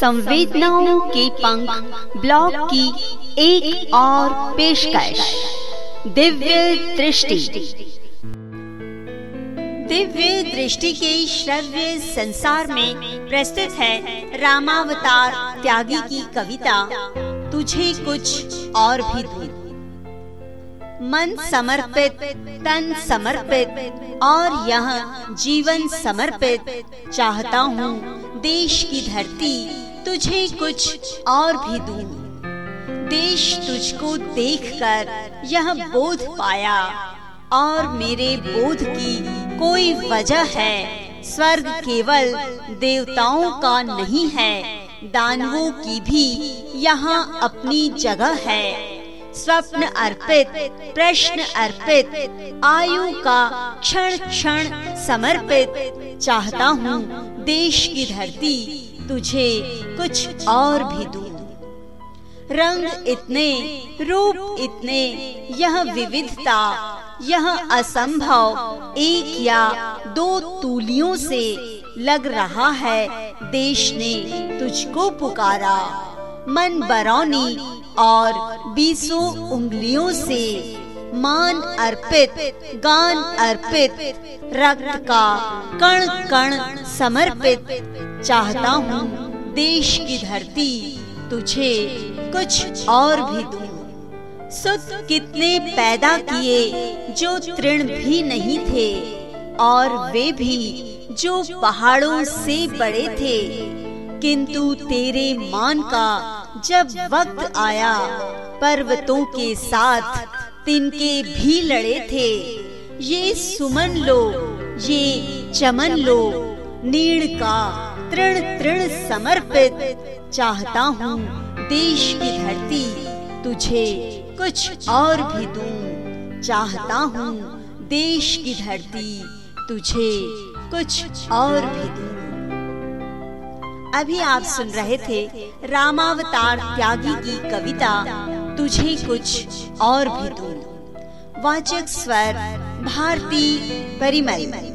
संवेदनाओं के पंख ब्लॉग की एक और पेशकश, दिव्य दृष्टि। दिव्य दृष्टि के श्रव्य संसार में प्रस्तुत है रामावतार त्यागी की कविता, तुझे कुछ और भी दूर मन समर्पित, तन समर्पित, और यह जीवन समर्पित, चाहता हूँ देश की धरती तुझे कुछ और भी दूँ। देश तुझको देखकर यह बोध पाया, और मेरे बोध की कोई वजह है। स्वर्ग केवल देवताओं का नहीं है, दानवों की भी यहाँ अपनी जगह है। स्वप्न अर्पित, प्रश्न अर्पित, आयु का क्षण क्षण समर्पित चाहता हूँ देश की धरती तुझे कुछ और भी दू। रंग इतने, रूप इतने, यह विविधता, यह असंभव, एक या दो तूलियों से लग रहा है, देश ने तुझको पुकारा। मन बरौनी और बीसों उंगलियों से मान अर्पित, गान अर्पित, रक्त का कण कण समर्पित चाहता हूँ देश की धरती तुझे कुछ और भी दूँ। सुत कितने पैदा किए जो तृण भी नहीं थे, और वे भी जो पहाड़ों से बड़े थे। किंतु तेरे मान का जब वक्त आया, पर्वतों के साथ तिनके भी लड़े थे। ये सुमन लो, ये चमन लो नीड़ का तृण तृण समर्पित चाहता हूँ। देश की धरती तुझे कुछ और भी दूँ। चाहता हूँ देश की धरती तुझे कुछ और भी दूँ। अभी आप सुन रहे थे रामावतार त्यागी की कविता, तुझे कुछ और भी दूँ। वाचक स्वर, भारती परिमल।